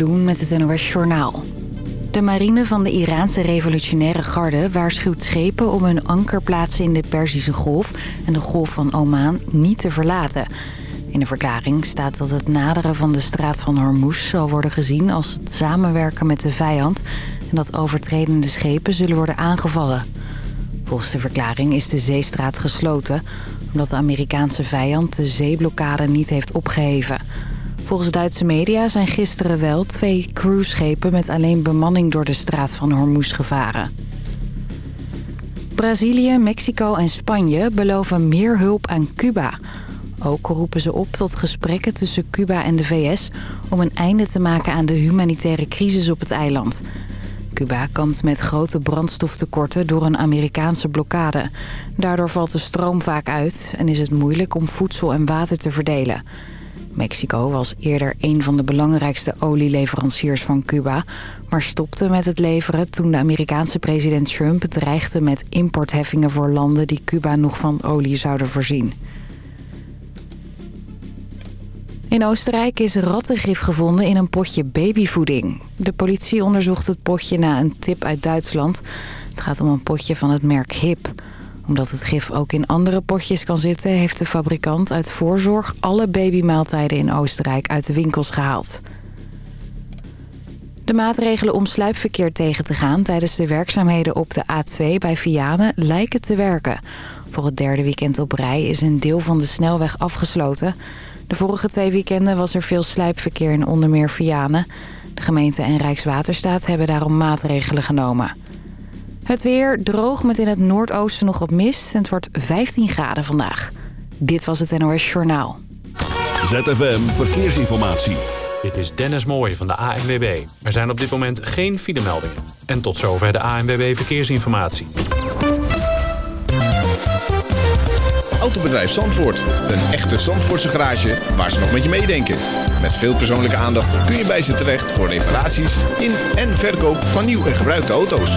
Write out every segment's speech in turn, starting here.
Met het NOS Journaal. De marine van de Iraanse revolutionaire garde waarschuwt schepen... om hun ankerplaatsen in de Perzische Golf en de Golf van Oman niet te verlaten. In de verklaring staat dat het naderen van de straat van Hormuz... zal worden gezien als het samenwerken met de vijand... en dat overtredende schepen zullen worden aangevallen. Volgens de verklaring is de zeestraat gesloten... omdat de Amerikaanse vijand de zeeblokkade niet heeft opgeheven... Volgens Duitse media zijn gisteren wel twee cruiseschepen... met alleen bemanning door de straat van Hormuz gevaren. Brazilië, Mexico en Spanje beloven meer hulp aan Cuba. Ook roepen ze op tot gesprekken tussen Cuba en de VS... om een einde te maken aan de humanitaire crisis op het eiland. Cuba kampt met grote brandstoftekorten door een Amerikaanse blokkade. Daardoor valt de stroom vaak uit en is het moeilijk om voedsel en water te verdelen... Mexico was eerder een van de belangrijkste olieleveranciers van Cuba... maar stopte met het leveren toen de Amerikaanse president Trump dreigde met importheffingen voor landen die Cuba nog van olie zouden voorzien. In Oostenrijk is rattengif gevonden in een potje babyvoeding. De politie onderzocht het potje na een tip uit Duitsland. Het gaat om een potje van het merk HIP omdat het gif ook in andere potjes kan zitten... heeft de fabrikant uit voorzorg alle babymaaltijden in Oostenrijk uit de winkels gehaald. De maatregelen om sluipverkeer tegen te gaan tijdens de werkzaamheden op de A2 bij Vianen lijken te werken. Voor het derde weekend op rij is een deel van de snelweg afgesloten. De vorige twee weekenden was er veel sluipverkeer in onder meer Vianen. De gemeente en Rijkswaterstaat hebben daarom maatregelen genomen. Het weer droog met in het noordoosten nog wat mist. En het wordt 15 graden vandaag. Dit was het NOS Journaal. ZFM Verkeersinformatie. Dit is Dennis Mooij van de ANWB. Er zijn op dit moment geen filemeldingen. En tot zover de ANWB Verkeersinformatie. Autobedrijf Zandvoort. Een echte Zandvoortse garage waar ze nog met je meedenken. Met veel persoonlijke aandacht kun je bij ze terecht voor reparaties in en verkoop van nieuw en gebruikte auto's.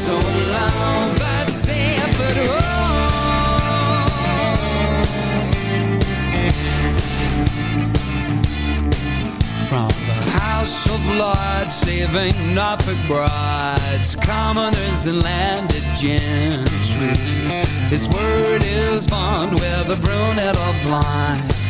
so alone but from the House of Lords, saving Norfolk brides, commoners and landed gentry. His word is bond, whether brunette or blind.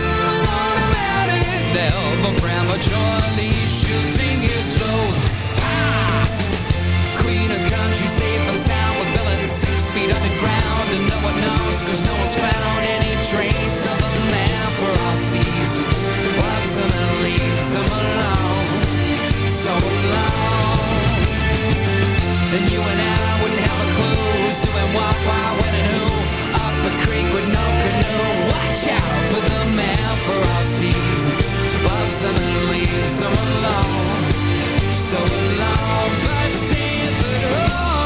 Never prematurely shooting his load. Ah! Queen of country, safe and sound, with villains six feet underground, and no one knows, cause no one's found any trace of a man for all seasons. Loves some and leaves him alone, so alone. And you and I wouldn't have a clue who's doing what, why, when, and who up a creek with no canoe. Watch out for the man for all seasons. Loves him and leaves him alone. So alone, but see if it.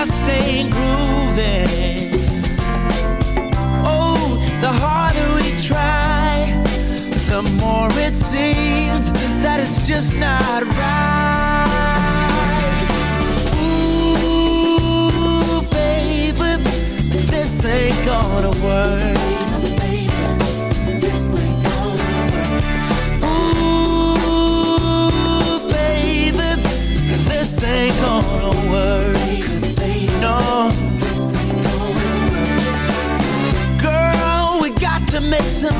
Just ain't grooving. Oh, the harder we try, the more it seems that it's just not right. Ooh, baby, this ain't gonna work.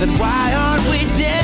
Then why aren't we dead?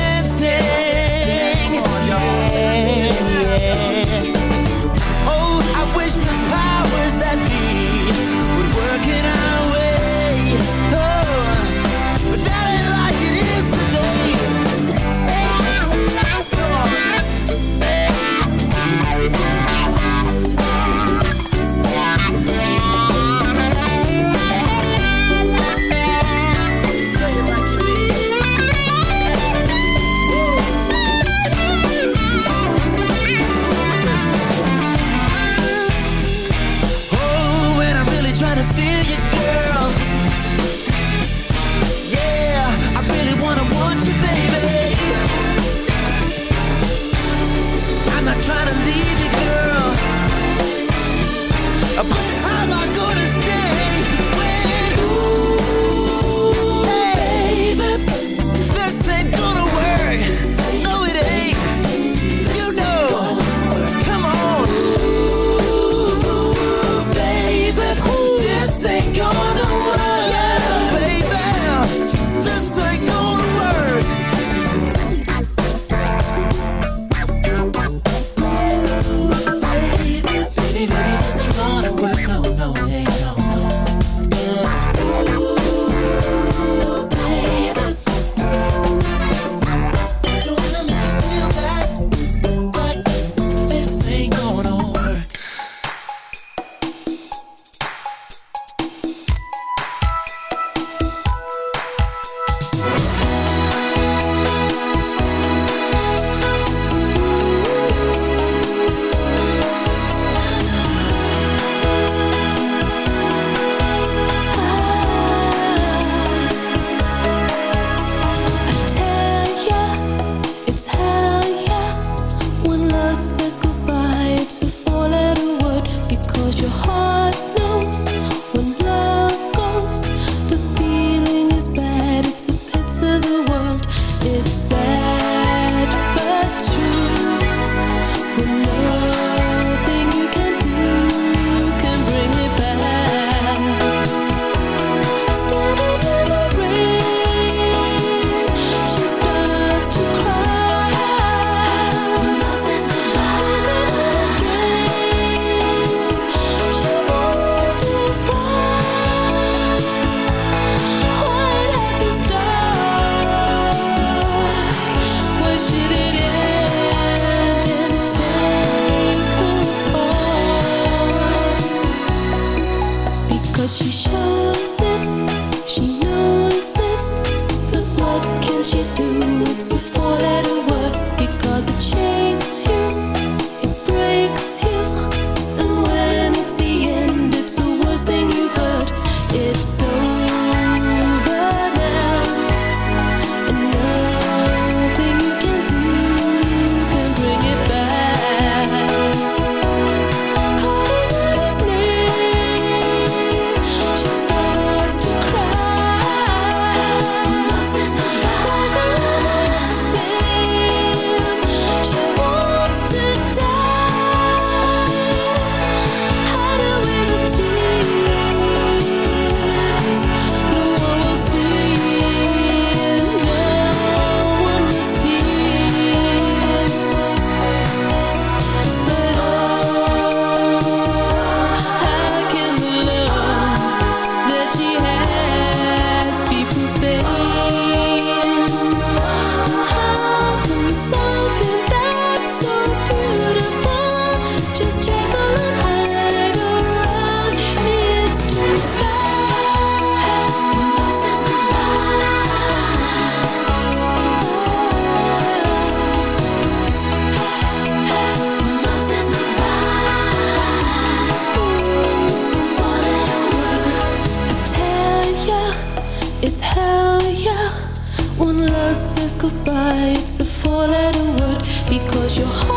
Goodbye, it's a four letter word because your heart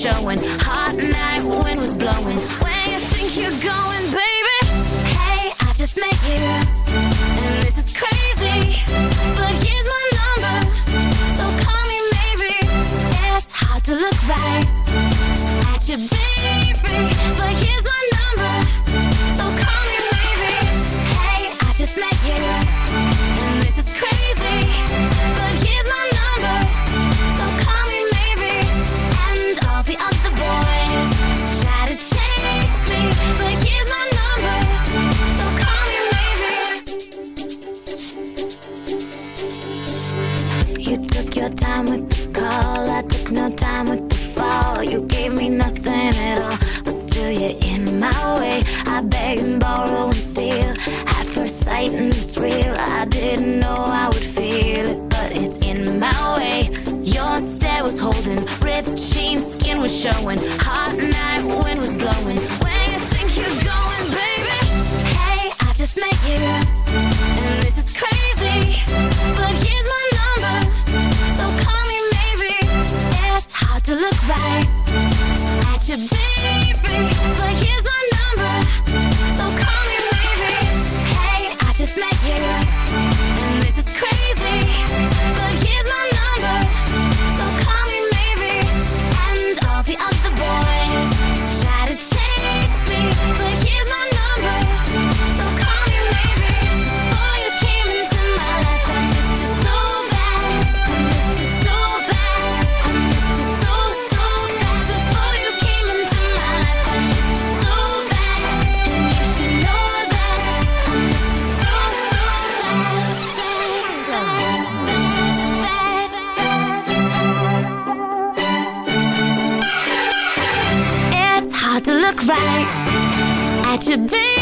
showing hot night. Bad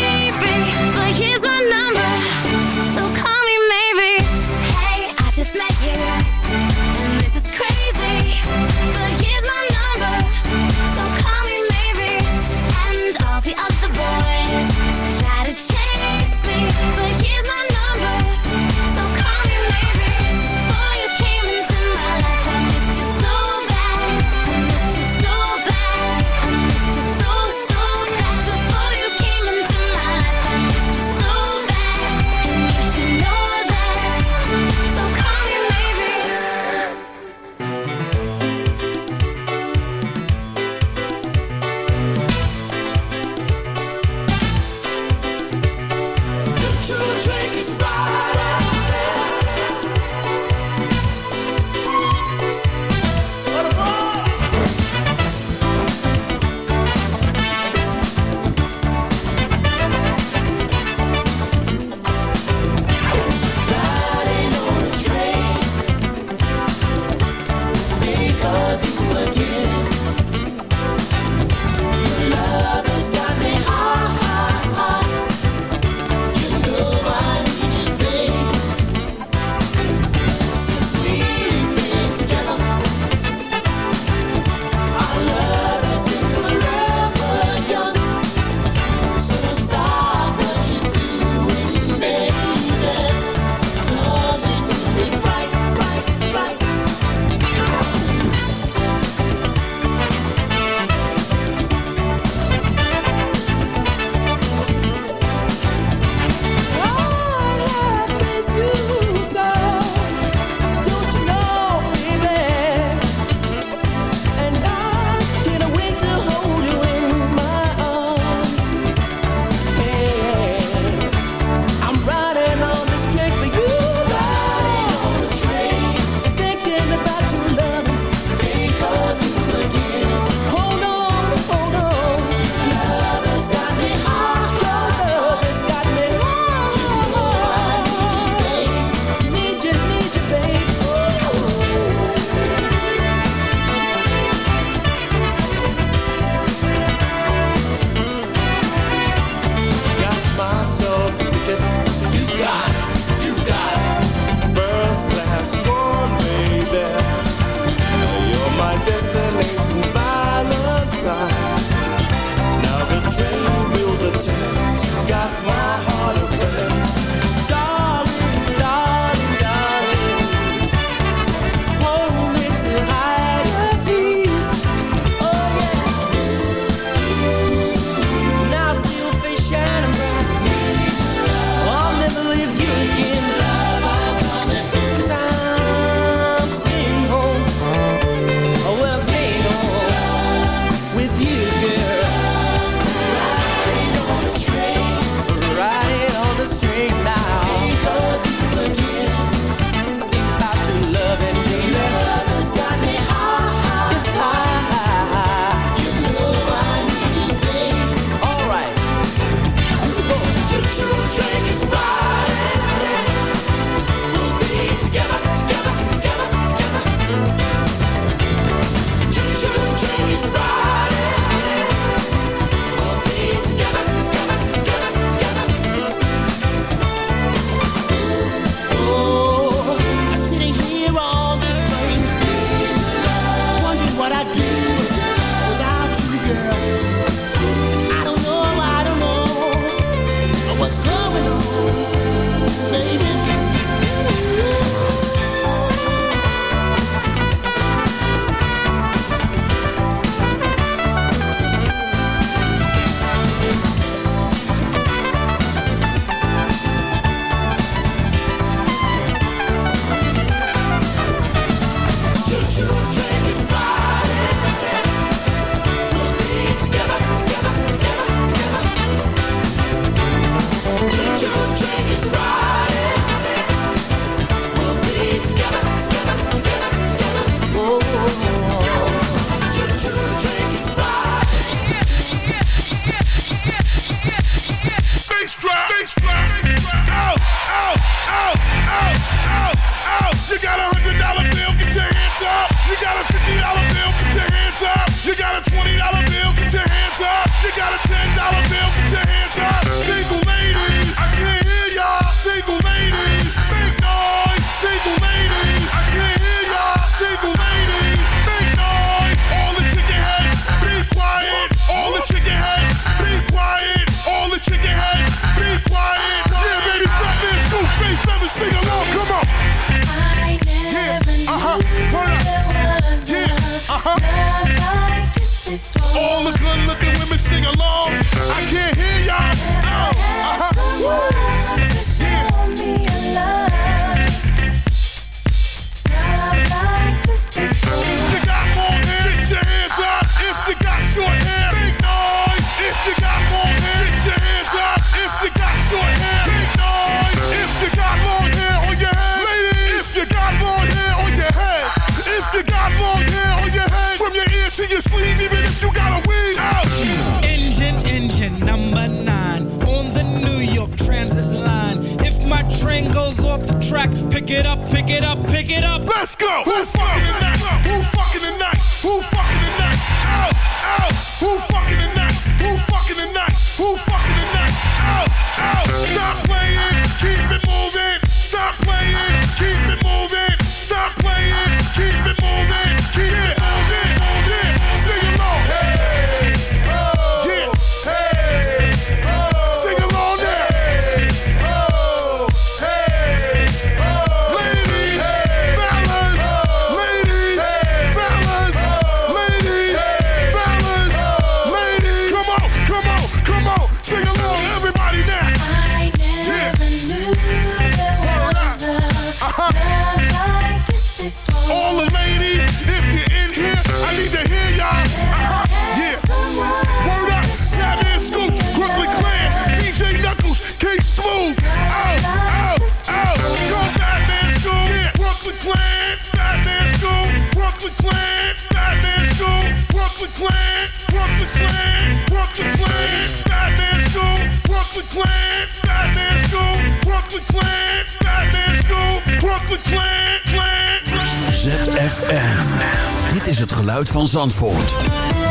is het geluid van Zandvoort.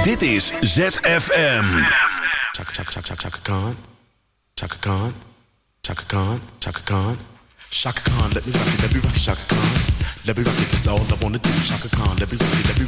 Dit is ZFM. Let me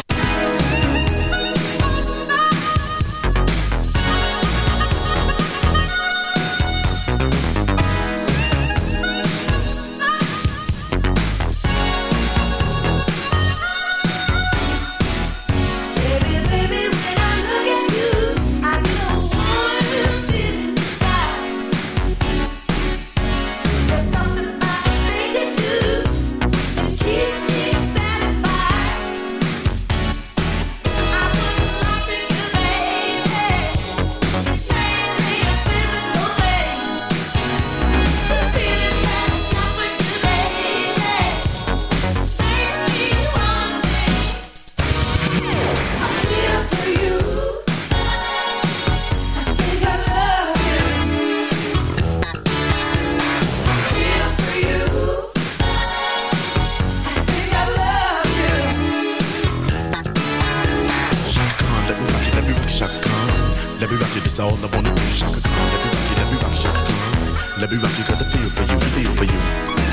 It's all up on the beat, Chaka. me rock, you, let me rock, you, Chaka. me rock, you got the feel for you, feel for you.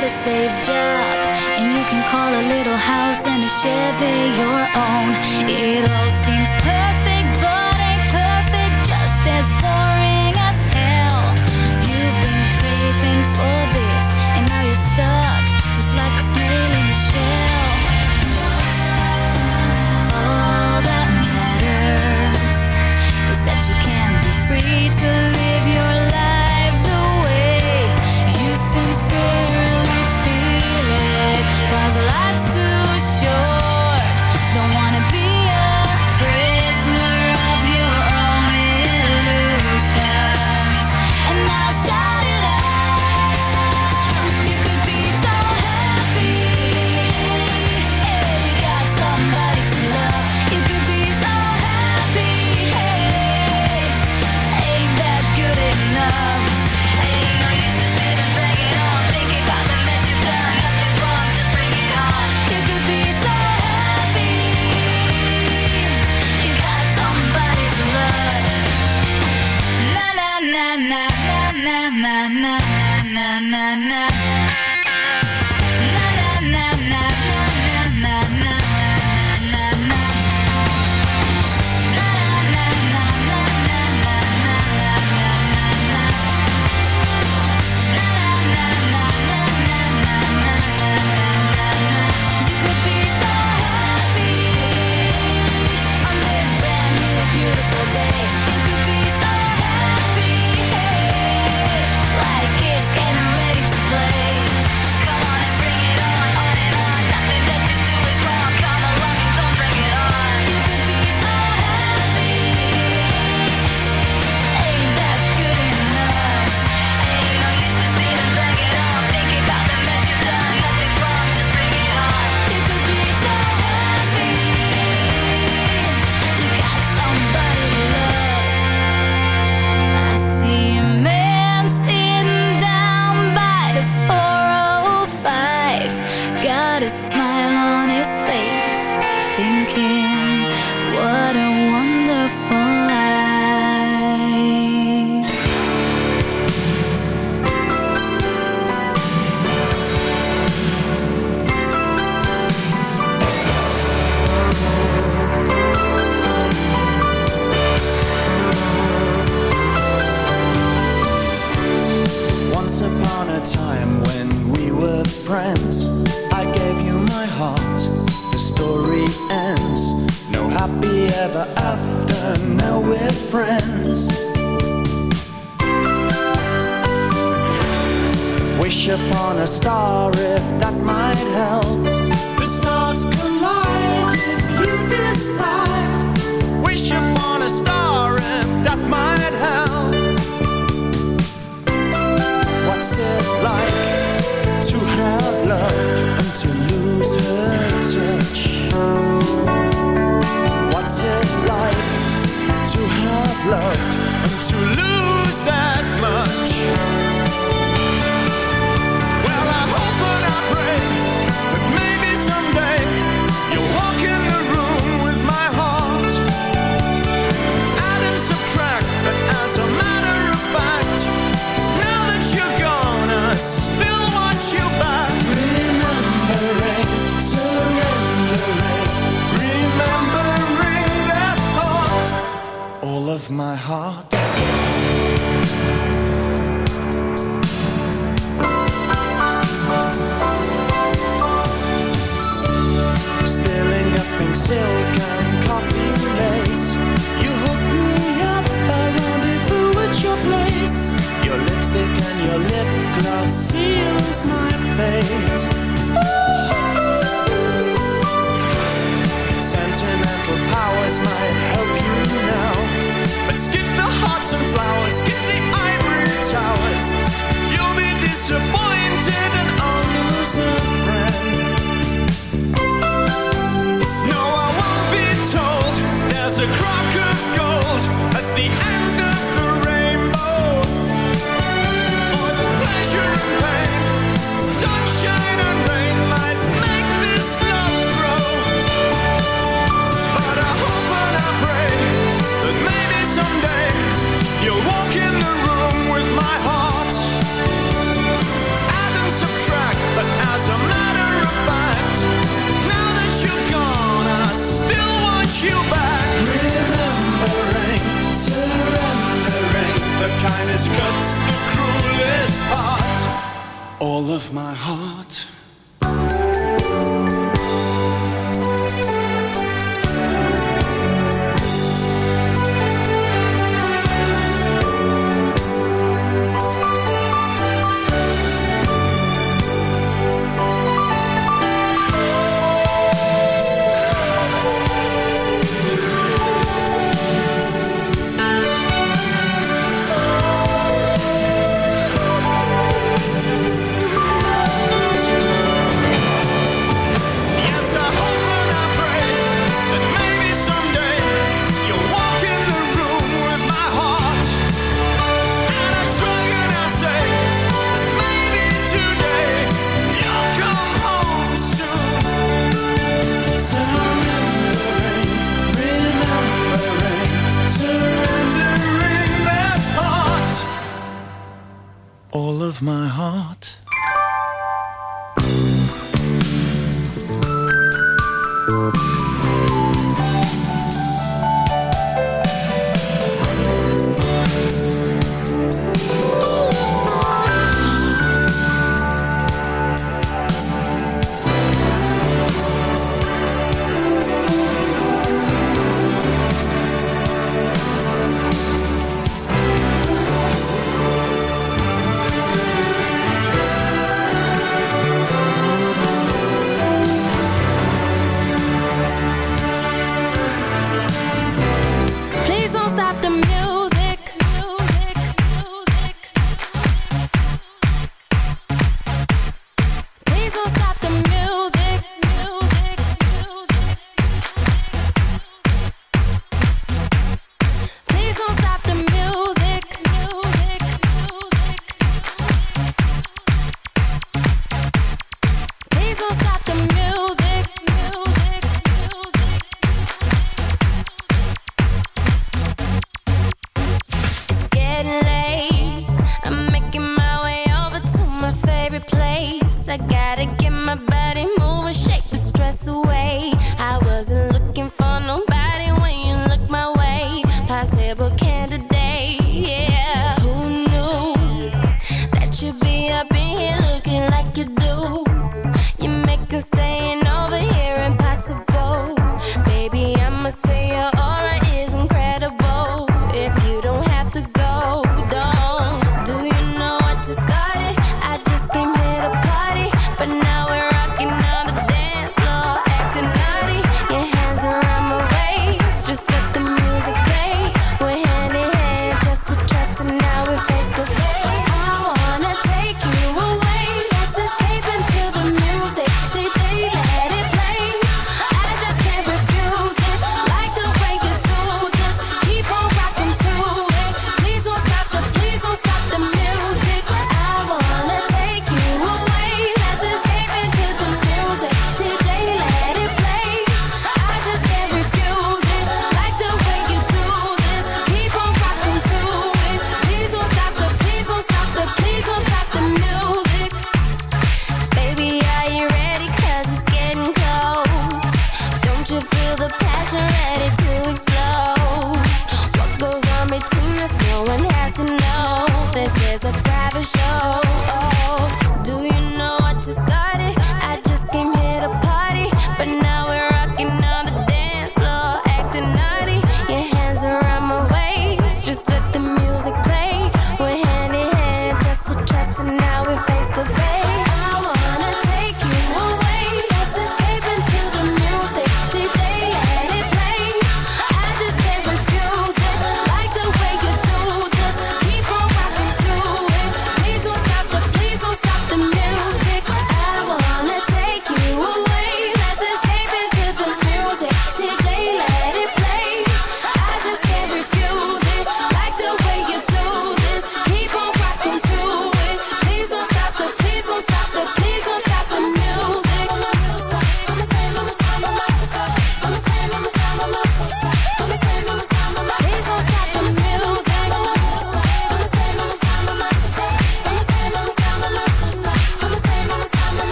got a safe job And you can call a little house and a Chevy your own. It all seems perfect Gotta get my body moving, shake the stress away.